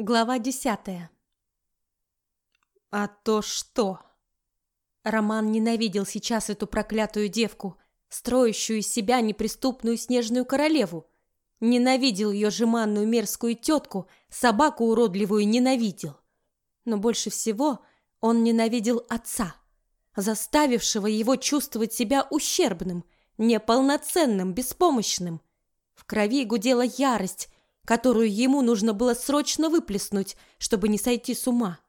Глава десятая. А то что? Роман ненавидел сейчас эту проклятую девку, строящую из себя неприступную снежную королеву. Ненавидел ее жеманную мерзкую тетку, собаку уродливую ненавидел. Но больше всего он ненавидел отца, заставившего его чувствовать себя ущербным, неполноценным, беспомощным. В крови гудела ярость, которую ему нужно было срочно выплеснуть, чтобы не сойти с ума.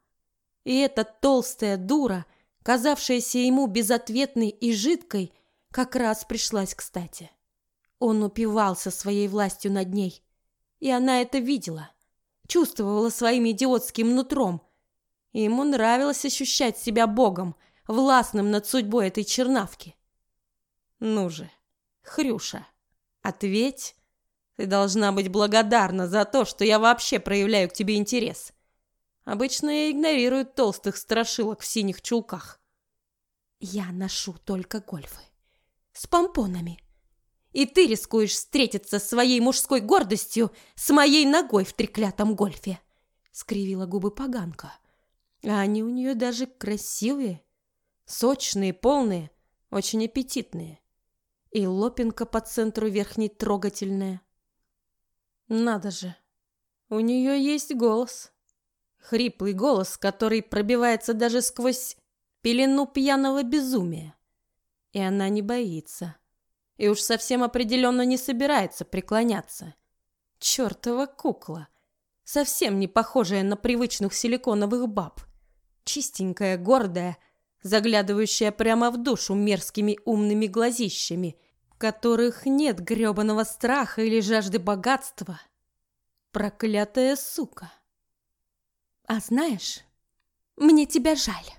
И эта толстая дура, казавшаяся ему безответной и жидкой, как раз пришлась кстати. Он упивался своей властью над ней, и она это видела, чувствовала своим идиотским нутром. И ему нравилось ощущать себя богом, властным над судьбой этой чернавки. Ну же, Хрюша, ответь ты должна быть благодарна за то, что я вообще проявляю к тебе интерес. Обычно я игнорирую толстых страшилок в синих чулках. Я ношу только гольфы. С помпонами. И ты рискуешь встретиться с своей мужской гордостью с моей ногой в треклятом гольфе. Скривила губы поганка. А они у нее даже красивые. Сочные, полные, очень аппетитные. И лопинка по центру верхней трогательная. Надо же, у нее есть голос. Хриплый голос, который пробивается даже сквозь пелену пьяного безумия. И она не боится. И уж совсем определенно не собирается преклоняться. Чертова кукла. Совсем не похожая на привычных силиконовых баб. Чистенькая, гордая, заглядывающая прямо в душу мерзкими умными глазищами – которых нет грёбаного страха или жажды богатства. Проклятая сука. А знаешь, мне тебя жаль.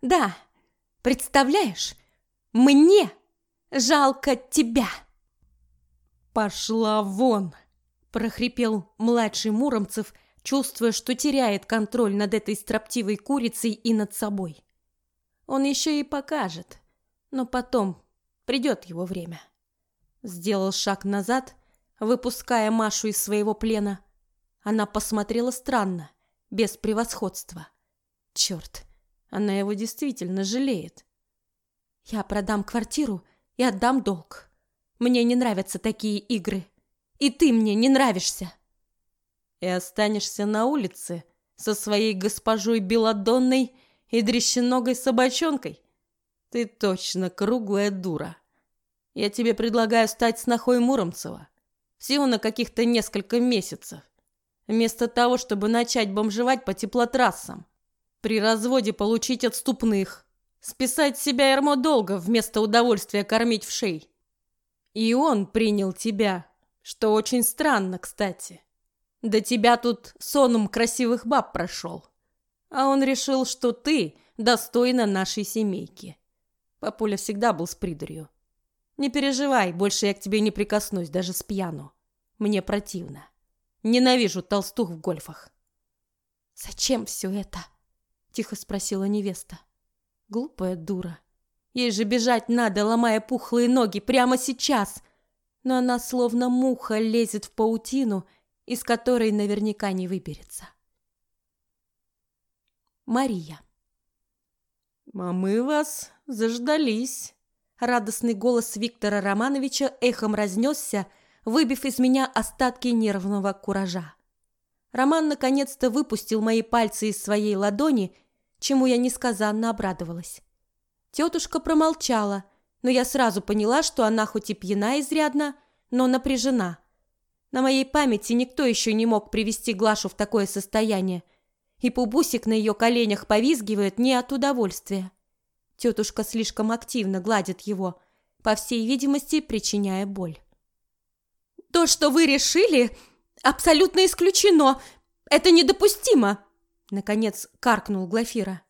Да, представляешь, мне жалко тебя. Пошла вон, прохрипел младший Муромцев, чувствуя, что теряет контроль над этой строптивой курицей и над собой. Он еще и покажет, но потом придет его время. Сделал шаг назад, выпуская Машу из своего плена. Она посмотрела странно, без превосходства. Черт, она его действительно жалеет. Я продам квартиру и отдам долг. Мне не нравятся такие игры. И ты мне не нравишься. И останешься на улице со своей госпожой Беладонной и дрещеногой собачонкой? Ты точно круглая дура. Я тебе предлагаю стать снохой Муромцева. Всего на каких-то несколько месяцев. Вместо того, чтобы начать бомжевать по теплотрассам. При разводе получить отступных. Списать себя ярмо долго вместо удовольствия кормить в шей. И он принял тебя, что очень странно, кстати. До тебя тут сонум красивых баб прошел. А он решил, что ты достойна нашей семейки. Папуля всегда был с придурью. Не переживай, больше я к тебе не прикоснусь, даже с пьяну. Мне противно. Ненавижу толстух в гольфах. Зачем все это? Тихо спросила невеста. Глупая дура. Ей же бежать надо, ломая пухлые ноги прямо сейчас. Но она словно муха лезет в паутину, из которой наверняка не выберется. Мария. «Мамы вас заждались», Радостный голос Виктора Романовича эхом разнесся, выбив из меня остатки нервного куража. Роман наконец-то выпустил мои пальцы из своей ладони, чему я несказанно обрадовалась. Тетушка промолчала, но я сразу поняла, что она хоть и пьяна изрядно, но напряжена. На моей памяти никто еще не мог привести Глашу в такое состояние, и пубусик на ее коленях повизгивает не от удовольствия. Тетушка слишком активно гладит его, по всей видимости, причиняя боль. «То, что вы решили, абсолютно исключено. Это недопустимо!» Наконец каркнул Глафира.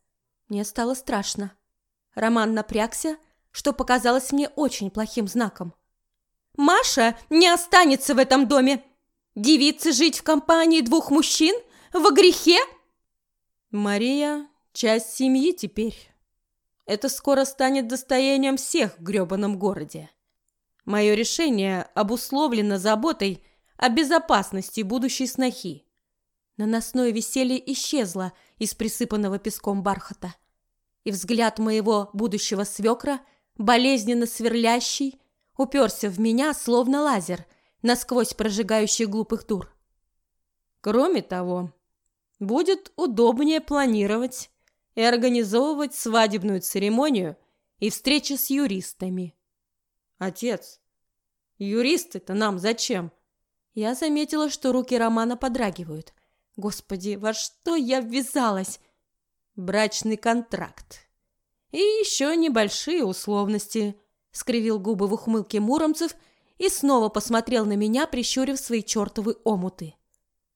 Мне стало страшно. Роман напрягся, что показалось мне очень плохим знаком. «Маша не останется в этом доме! Девице жить в компании двух мужчин? Во грехе?» «Мария – часть семьи теперь», это скоро станет достоянием всех в грёбаном городе. Мое решение обусловлено заботой о безопасности будущей снохи. Наносное веселье исчезло из присыпанного песком бархата. И взгляд моего будущего свекра, болезненно сверлящий, уперся в меня, словно лазер, насквозь прожигающий глупых дур. Кроме того, будет удобнее планировать и организовывать свадебную церемонию и встречи с юристами. Отец, юристы-то нам зачем? Я заметила, что руки Романа подрагивают. Господи, во что я ввязалась? Брачный контракт. И еще небольшие условности, скривил губы в ухмылке Муромцев и снова посмотрел на меня, прищурив свои чертовы омуты.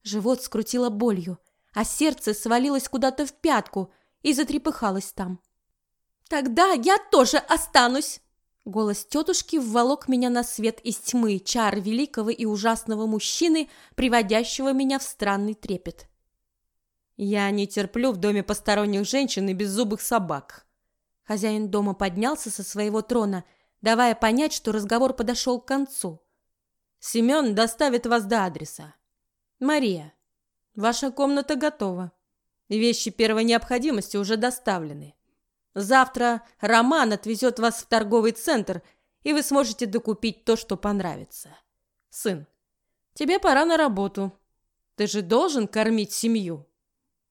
Живот скрутило болью, а сердце свалилось куда-то в пятку и затрепыхалось там. «Тогда я тоже останусь!» Голос тетушки вволок меня на свет из тьмы чар великого и ужасного мужчины, приводящего меня в странный трепет. «Я не терплю в доме посторонних женщин и беззубых собак». Хозяин дома поднялся со своего трона, давая понять, что разговор подошел к концу. «Семен доставит вас до адреса. Мария, ваша комната готова. Вещи первой необходимости уже доставлены. Завтра Роман отвезет вас в торговый центр, и вы сможете докупить то, что понравится. Сын, тебе пора на работу. Ты же должен кормить семью.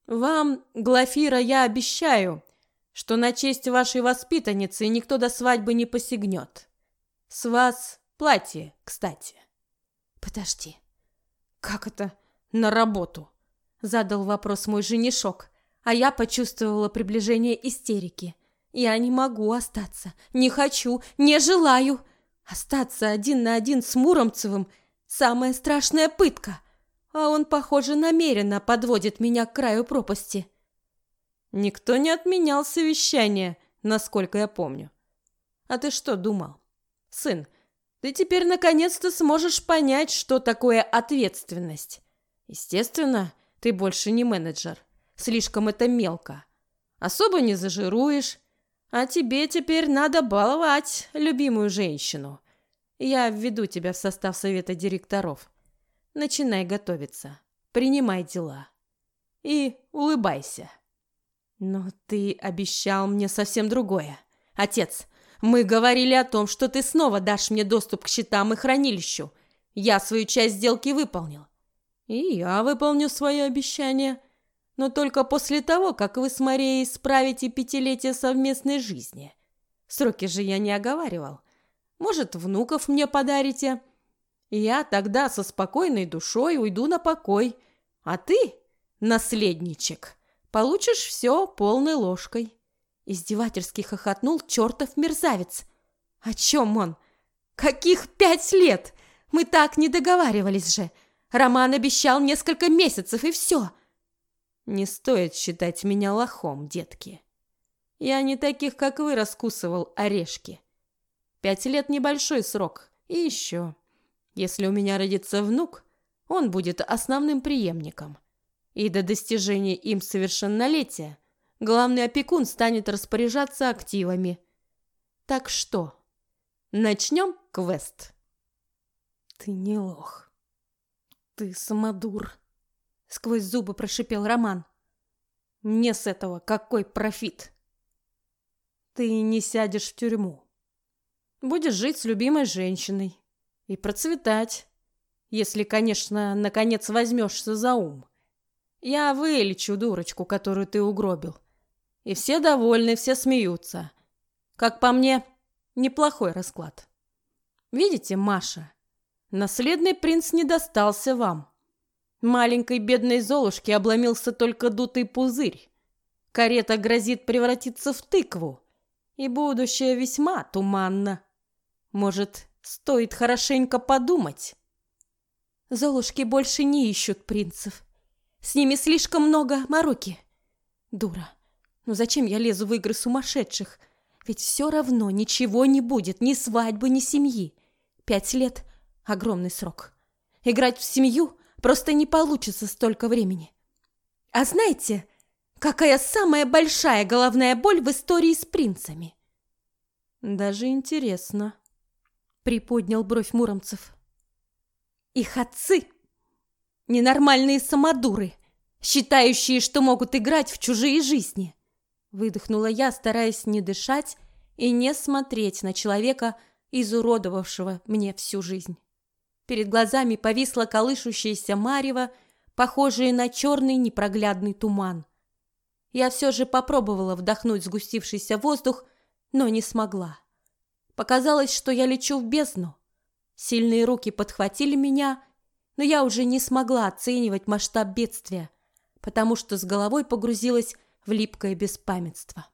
Вам, Глафира, я обещаю, что на честь вашей воспитанницы никто до свадьбы не посягнет. С вас платье, кстати. Подожди. Как это на работу? Задал вопрос мой женишок а я почувствовала приближение истерики. Я не могу остаться, не хочу, не желаю. Остаться один на один с Муромцевым – самая страшная пытка, а он, похоже, намеренно подводит меня к краю пропасти. Никто не отменял совещание, насколько я помню. А ты что думал? Сын, ты теперь наконец-то сможешь понять, что такое ответственность. Естественно, ты больше не менеджер. Слишком это мелко. Особо не зажируешь. А тебе теперь надо баловать любимую женщину. Я введу тебя в состав совета директоров. Начинай готовиться. Принимай дела. И улыбайся. Но ты обещал мне совсем другое. Отец, мы говорили о том, что ты снова дашь мне доступ к счетам и хранилищу. Я свою часть сделки выполнил. И я выполню свое обещание но только после того, как вы с Марией справите пятилетие совместной жизни. Сроки же я не оговаривал. Может, внуков мне подарите? Я тогда со спокойной душой уйду на покой, а ты, наследничек, получишь все полной ложкой. Издевательски хохотнул чертов мерзавец. О чем он? Каких пять лет? Мы так не договаривались же. Роман обещал несколько месяцев, и все. — не стоит считать меня лохом, детки. Я не таких, как вы, раскусывал орешки. Пять лет небольшой срок. И еще. Если у меня родится внук, он будет основным преемником. И до достижения им совершеннолетия главный опекун станет распоряжаться активами. Так что, начнем квест? Ты не лох. Ты самодур. Сквозь зубы прошипел Роман. Мне с этого какой профит? Ты не сядешь в тюрьму. Будешь жить с любимой женщиной и процветать, если, конечно, наконец возьмешься за ум. Я вылечу дурочку, которую ты угробил. И все довольны, все смеются. Как по мне, неплохой расклад. Видите, Маша, наследный принц не достался вам. Маленькой бедной Золушке обломился только дутый пузырь. Карета грозит превратиться в тыкву, и будущее весьма туманно. Может, стоит хорошенько подумать? Золушки больше не ищут принцев. С ними слишком много мороки. Дура. Ну зачем я лезу в игры сумасшедших? Ведь все равно ничего не будет, ни свадьбы, ни семьи. Пять лет — огромный срок. Играть в семью Просто не получится столько времени. А знаете, какая самая большая головная боль в истории с принцами? Даже интересно. Приподнял бровь Муромцев. Их отцы — ненормальные самодуры. считающие, что могут играть в чужие жизни. Выдохнула я, стараясь не дышать и не смотреть на человека, изуродовавшего мне всю жизнь. Перед глазами повисла колышущаяся марево, похожая на черный непроглядный туман. Я все же попробовала вдохнуть сгустившийся воздух, но не смогла. Показалось, что я лечу в бездну. Сильные руки подхватили меня, но я уже не смогла оценивать масштаб бедствия, потому что с головой погрузилась в липкое беспамятство.